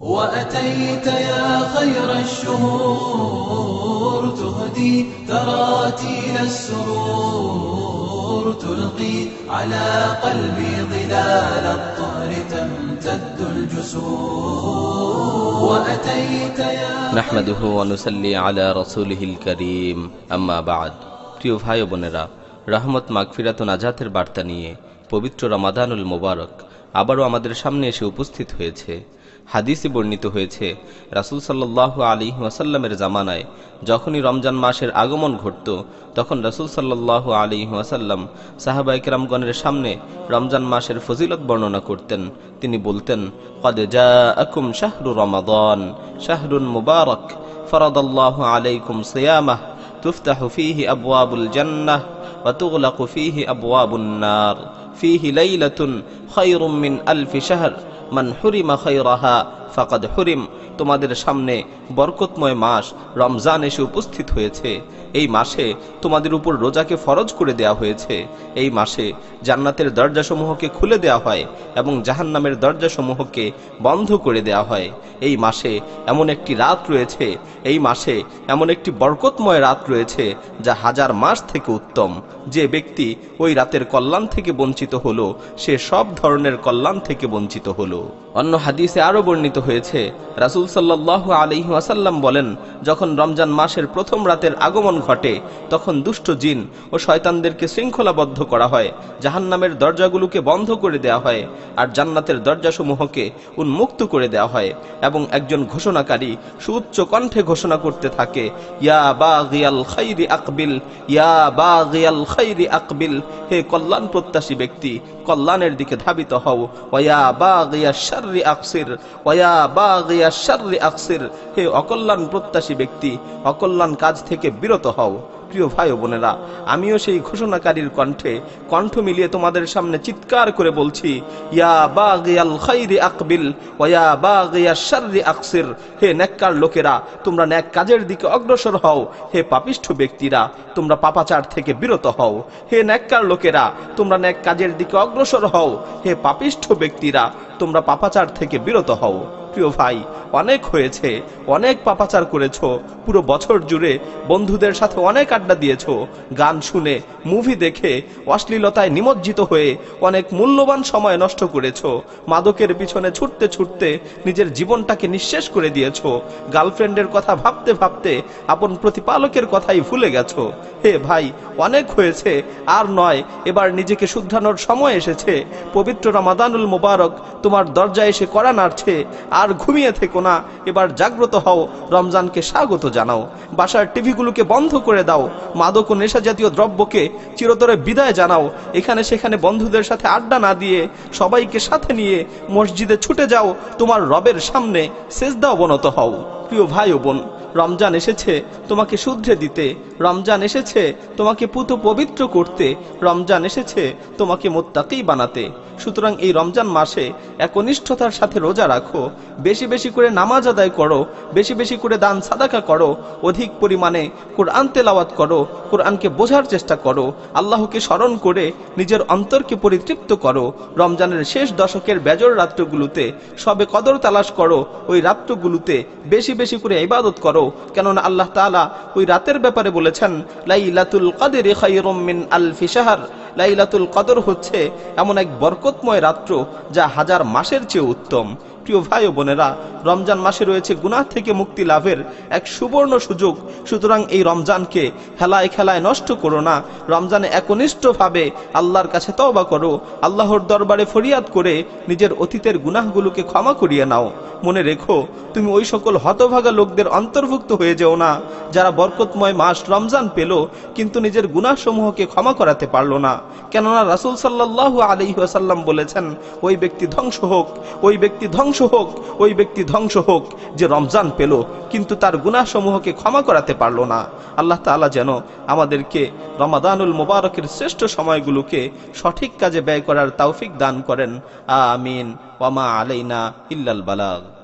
وأتيت يا خير الشهور تهدي تراتيل السرور تلقي على قلبي ظلال الطهر تمتد الجسور وأتيت يا নাহমাদুহু অনুসাল্লি আলা রসুলহিল করিম আম্মা বাদ প্রিয় ভাই ও বোনেরা রহমত মাগফিরাত ও নাজাতের বার্তা নিয়ে পবিত্র রমাদানুল মোবারক আবারও আমাদের সামনে এসে উপস্থিত হয়েছে হাদিসে বর্ণিত হয়েছে রাসুল সাল্লাহ আলী ওয়াসাল্লামের জামানায় যখনই রমজান মাসের আগমন ঘটত তখন রাসুল সাল্লাহ আলী ওয়াসাল্লাম সাহাবাই কেরামগণের সামনে রমজান মাসের ফজিলত বর্ণনা করতেন তিনি বলতেন কদে যা আকুম শাহরু রমাদন শাহরুন মুবারক فرض الله عليكم صيامه تفتح فيه أبواب الجنة وتغلق فيه أبواب النار فيه ليلة خير من ألف شهر من حرم خيرها. ফাকাদ হরিম, তোমাদের সামনে বরকতময় মাস রমজান এসে উপস্থিত হয়েছে। এই মাসে তোমাদের উপর রোজাকে ফরজ করে দেয়া হয়েছে। এই মাসে জান্নাতের দরজাসমূহকে খুলে দেয়া হয় এবং জাহান্নামের দরজাসমূহকে বন্ধ করে দেয়া হয়। এই মাসে এমন একটি রাত রয়েছে, এই মাসে এমন একটি বরকতময় রাত রয়েছে যা হাজার মাস থেকে উত্তম। যে ব্যক্তি ওই রাতের কল্যাণ থেকে বঞ্চিত হলো, সে সব ধরনের কল্যাণ থেকে বঞ্চিত হলো। অন্য হাদিসে আরও বর্ণিত হয়েছে। রাসুল সাল্লাহ আলহি ওয়াসাল্লাম বলেন, যখন রমজান মাসের প্রথম রাতের আগমন ঘটে, তখন দুষ্ট জিন ও শয়তানদেরকে শৃঙ্খলাবদ্ধ করা হয়, জাহান্নামের দরজাগুলোকে বন্ধ করে দেওয়া হয়, আর জান্নাতের দরজাসমূহকে উন্মুক্ত করে দেওয়া হয় এবং একজন ঘোষণাকারী সুউচ্চ কণ্ঠে ঘোষণা করতে থাকে, ইয়া বা গিয়াল খাইরি আকবিল, ইয়া বা গিয়াল খাইরি আকবিল, হে কল্যাণ প্রত্যাশী ব্যক্তি, কল্যাণের দিকে ধাবিত হও, ওয়া বা গিয়া শাররি আকসির, ওয়া হে অকল্যাণ প্রত্যাশী ব্যক্তি অকল্যাণ কাজ থেকে বিরত হও। প্রিয় ভাই বোনেরা, আমিও সেই ঘোষণাকারীর কণ্ঠে কণ্ঠ মিলিয়ে তোমাদের সামনে চিৎকার করে বলছি, ইয়া বাগিয়াল খাইরি আকবিল ওয়া বাগিয়া শাররি আকসির। হে নেককার লোকেরা, তোমরা নেক কাজের দিকে অগ্রসর হও। হে পাপিষ্ঠ ব্যক্তিরা, তোমরা পাপাচার থেকে বিরত হও। হে নেককার লোকেরা, তোমরা নেক কাজের দিকে অগ্রসর হও। হে পাপিষ্ঠ ব্যক্তিরা, তোমরা পাপাচার থেকে বিরত হও। প্রিয় ভাই, অনেক হয়েছে, অনেক পাপাচার করেছ, পুরো বছর জুড়ে বন্ধুদের সাথে অনেক আড্ডা দিয়েছ, গান শুনে মুভি দেখে, অশ্লীলতায় নিমজ্জিত হয়ে অনেক মূল্যবান সময় নষ্ট করেছ, মাদকের পিছনে ছুটতে ছুটতে নিজের জীবনটাকে নিঃশেষ করে দিয়েছ গার্লফ্রেন্ডের কথা ভাবতে ভাবতে আপন প্রতিপালকের কথাই ভুলে গেছো। হে ভাই, অনেক হয়েছে, আর নয়, এবার নিজেকে শুদ্ধানোর সময় এসেছে, পবিত্র রমাদানুল মোবারক তোমার দরজায় এসে করা নাড়ছে, আর ঘুমিয়ে থেকো না। এবার জাগ্রত হও, রমজানকে স্বাগত জানাও। বাসার টিভিগুলোকে বন্ধ করে দাও। মাদক ও নেশা জাতীয় দ্রব্যকে চিরতরে বিদায় জানাও। এখানে সেখানে বন্ধুদের সাথে আড্ডা না দিয়ে সবাইকে সাথে নিয়ে মসজিদে ছুটে যাও। তোমার রবের সামনে সেজদা অবনত হও। প্রিয় ভাই ও বোন, রমজান এসেছে তোমাকে শুধরে দিতে। রমজান এসেছে, তোমাকে পুত পবিত্র করতে। রমজান এসেছে, তোমাকে মোত্তাকেই বানাতে। সুতরাং এই রমজান মাসে একনিষ্ঠতার সাথে রোজা রাখো। বেশি বেশি করে নামাজ আদায় করো, বেশি বেশি করে দান সাদাকা করো, অধিক পরিমাণে কোরআন তেলাওয়াত করো, কোরআনকে বোঝার চেষ্টা করো, আল্লাহকে স্মরণ করে নিজের অন্তরকে পরিতৃপ্ত করো। রমজানের শেষ দশকের বেজর রাত্রগুলোতে সবে কদর তালাশ করো, ওই রাত্রগুলোতে বেশি বেশি করে ইবাদত করো, কেননা আল্লাহ তাআলা ওই রাতের ব্যাপারে বলেছেন, লাইলাতুল কাদেরি খাইরুম মিন আলফি শাহর। লাইলাতুল কদর হচ্ছে এমন এক বরকতময় রাত্র যা হাজার মাসের চেয়ে উত্তম। প্রিয় ভাই ও বোনেরা, রমজান মাসে রয়েছে গুনাহ থেকে মুক্তি লাভের এক সুবর্ণ সুযোগ। সুতরাং এই রমজানকে হেলায় খেলায় নষ্ট করো না। রমজানে একনিষ্ঠভাবে আল্লাহর কাছে তওবা করো। আল্লাহর দরবারে ফরিয়াদ করে নিজের অতীতের গুনাহগুলোকে ক্ষমা করিয়ে নাও। মনে রেখো, তুমি ওই সকল হতভাগা লোকদের অন্তর্ভুক্ত হয়ে যেও না, যারা বরকতময় মাস রমজান পেল, কিন্তু নিজের গুনাহসমূহকে ক্ষমা করাতে পারল না। কেননা রাসুল সাল্লাহ আলী ওয়াসাল্লাম বলেছেন, ওই ব্যক্তি ধ্বংস হোক, ওই ব্যক্তি ধ্বংস হোক, ওই ব্যক্তি ধ্বংস হোক যে রমজান পেল, কিন্তু তার গুনাহসমূহকে ক্ষমা করাতে পারল না। আল্লাহ তালা যেন আমাদেরকে রমাদানুল মোবারকের শ্রেষ্ঠ সময়গুলোকে সঠিক কাজে ব্যয় করার তৌফিক দান করেন। আমিন। ওয়ামা আলাইনা ইল্লাল বালাগ।